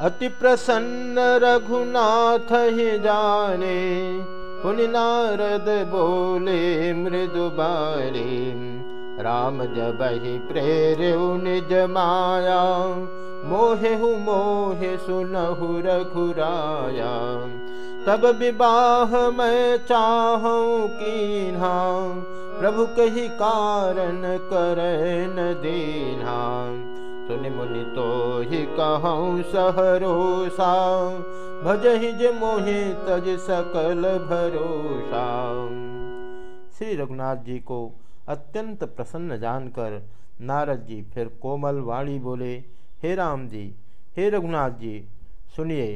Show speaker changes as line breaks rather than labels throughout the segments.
अति प्रसन्न रघुनाथ ही जाने, पुनि नारद बोले मृदु बारे। राम जब ही प्रेर निज माया, मोहे हु मोहे सुनहु रघुराया। तब विवाह मैं चाहूँ की प्रभु कही कारण कर न दीना सुन मुनि तो ही कहूँ सहरोसा भजहि ज मोहि तज सकल भरोसा। श्री रघुनाथ जी को अत्यंत प्रसन्न जानकर नारद जी फिर कोमल वाणी बोले, हे राम जी, हे रघुनाथ जी, सुनिए,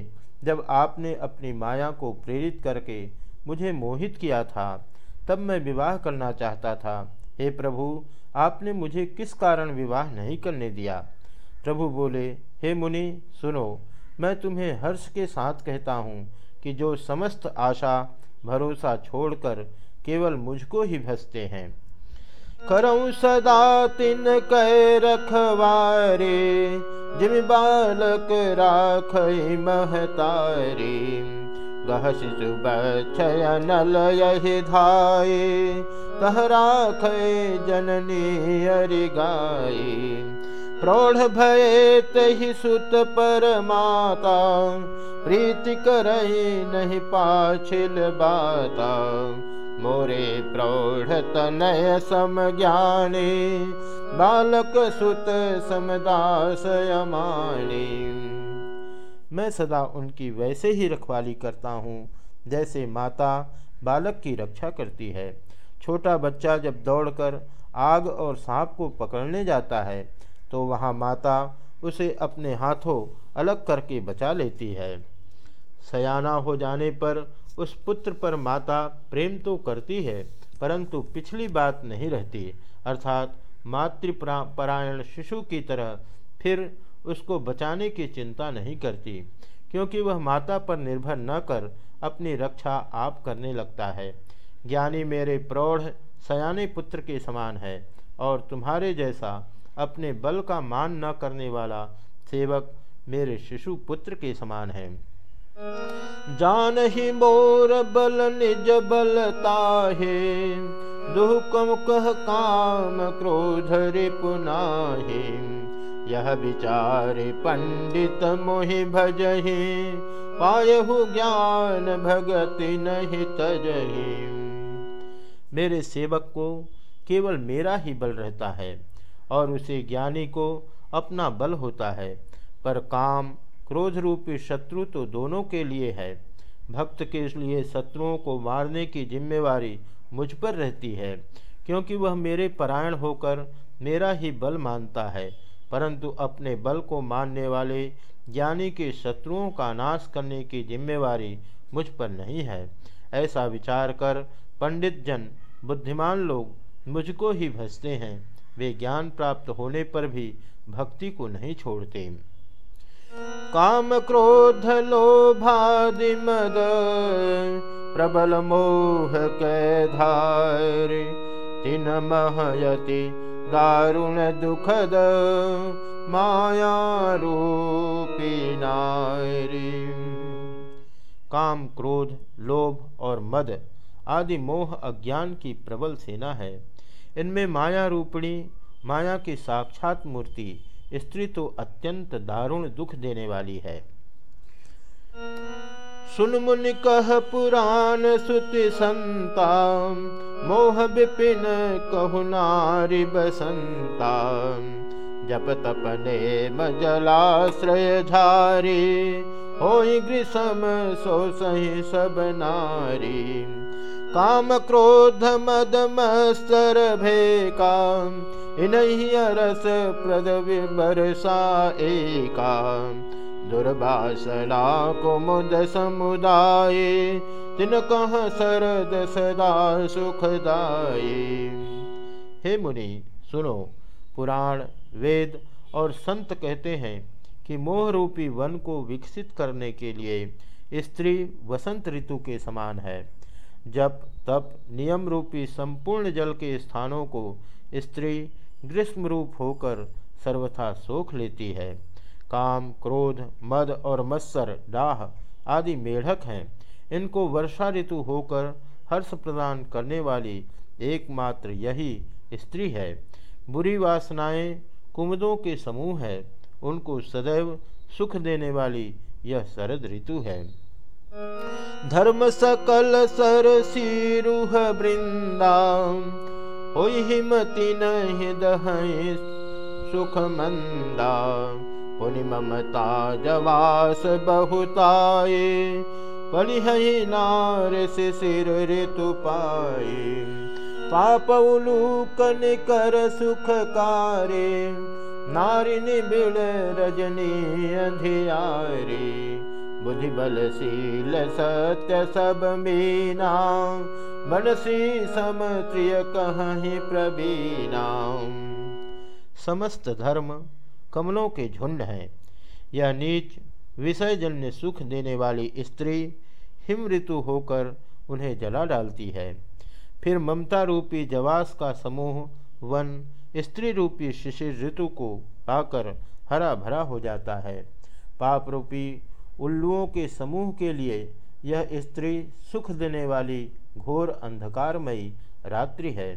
जब आपने अपनी माया को प्रेरित करके मुझे मोहित किया था, तब मैं विवाह करना चाहता था। हे प्रभु, आपने मुझे किस कारण विवाह नहीं करने दिया? प्रभु बोले, हे मुनि, सुनो, मैं तुम्हें हर्ष के साथ कहता हूँ कि जो समस्त आशा, भरोसा छोड़कर केवल मुझको ही भसते हैं। करऊँ सदा तिन कह रखवारे जिम बालक राख महतारी। यही धाये कह राख जननी अरि प्रौढ़ भय तही सुत पर माता प्रीति करही नहीं पाछिल बाता। मोरे प्रौढ़ तनय सम ज्ञानी, बालक सुत समदास यमानी मैं सदा उनकी वैसे ही रखवाली करता हूँ, जैसे माता बालक की रक्षा करती है। छोटा बच्चा जब दौड़कर आग और सांप को पकड़ने जाता है तो वहाँ माता उसे अपने हाथों अलग करके बचा लेती है। सयाना हो जाने पर उस पुत्र पर माता प्रेम तो करती है, परंतु पिछली बात नहीं रहती। अर्थात मातृपरायण शिशु की तरह फिर उसको बचाने की चिंता नहीं करती, क्योंकि वह माता पर निर्भर न कर अपनी रक्षा आप करने लगता है। ज्ञानी मेरे प्रौढ़ सयाने पुत्र के समान है और तुम्हारे जैसा अपने बल का मान न करने वाला सेवक मेरे शिशु पुत्र के समान है। जान ही मोर बल निज बलता है दुहकम कह काम क्रोध रिपुनाहे यह विचार पंडित मोहि भजहि, पायहु ज्ञान भगति नहीं तजहि। मेरे सेवक को केवल मेरा ही बल रहता है। और उसे ज्ञानी को अपना बल होता है। पर काम क्रोध रूपी शत्रु तो दोनों के लिए है। भक्त के लिए शत्रुओं को मारने की जिम्मेवारी मुझ पर रहती है, क्योंकि वह मेरे परायण होकर मेरा ही बल मानता है। परंतु अपने बल को मानने वाले ज्ञानी के शत्रुओं का नाश करने की जिम्मेवारी मुझ पर नहीं है। ऐसा विचार कर पंडित जन बुद्धिमान लोग मुझको ही भजते हैं। वे ज्ञान प्राप्त होने पर भी भक्ति को नहीं छोड़ते। काम क्रोध लोभादि मद, प्रबल मोह के धार, तिन महयति दारुण दुखद, माया रूपी नारी। काम क्रोध, लोभ और मद आदि मोह अज्ञान की प्रबल सेना है। इनमें माया रूपणी, माया की साक्षात मूर्ति, स्त्री तो अत्यंत दारुण दुख देने वाली है। सुन मुन कह पुराण सुति संता मोह विपिन कहु नारी बसंता जप तपने मजलाश्रय झारी हो ग्रीसम सो सही सब नारी। काम क्रोध मद मस्तर भे काम। इन्हीं रस प्रद बरसा एका। दुर्वासना को मुद समुदाय, तिन कह सरद सदा सुखदाये हे मुनि, सुनो, पुराण, वेद और संत कहते हैं कि मोह रूपी वन को विकसित करने के लिए स्त्री वसंत ऋतु के समान है। जप, तप नियम रूपी संपूर्ण जल के स्थानों को स्त्री ग्रीष्म रूप होकर सर्वथा सोख लेती है। काम, क्रोध, मद और मत्सर, डाह आदि मेढक हैं। इनको वर्षा ऋतु होकर हर्ष प्रदान करने वाली एकमात्र यही स्त्री है। बुरी वासनाएँ कुमदों के समूह है। उनको सदैव सुख देने वाली यह शरद ऋतु है। धर्म सकल सर सिरुह वृंदा हो हिमति नहीं दह सुख मंदा पुनि ममता जवास बहुताए पलिह नार से सिर ऋतु पाए पाप उलूकन कर सुख कारे नारी निबिड़ रजनी अंधियारी बुद्धि बलशील सत्य सब मीना। मनसी समत्रिय कहीं प्रवीणा। समस्त धर्म कमलों के झुंड हैं। यह नीच, विषयजन्य सुख देने वाली स्त्री हिम ऋतु होकर उन्हें जला डालती है। फिर ममता रूपी जवास का समूह वन स्त्री रूपी शिशिर ऋतु को पाकर हरा भरा हो जाता है। पाप रूपी उल्लुओं के समूह के लिए यह स्त्री सुख देने वाली घोर अंधकारमयी रात्रि है।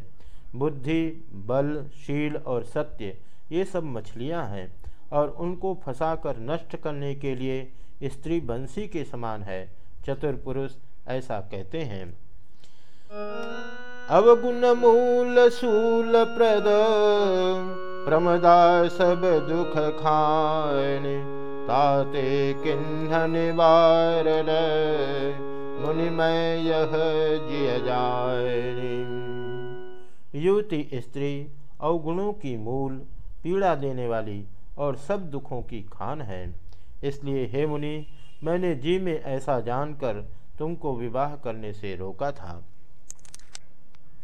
बुद्धि, बल, शील और सत्य, ये सब मछलियाँ हैं और उनको फंसाकर नष्ट करने के लिए स्त्री बंसी के समान है चतुर पुरुष ऐसा कहते हैं। अवगुण मूल सूल प्रद, प्रमदा सब दुख खान ताते किन्ह निवार मुनिमय यह जिय जाय युवती, स्त्री अवगुणों की मूल पीड़ा देने वाली और सब दुखों की खान है। इसलिए, हे मुनि, मैंने जी में ऐसा जानकर तुमको विवाह करने से रोका था।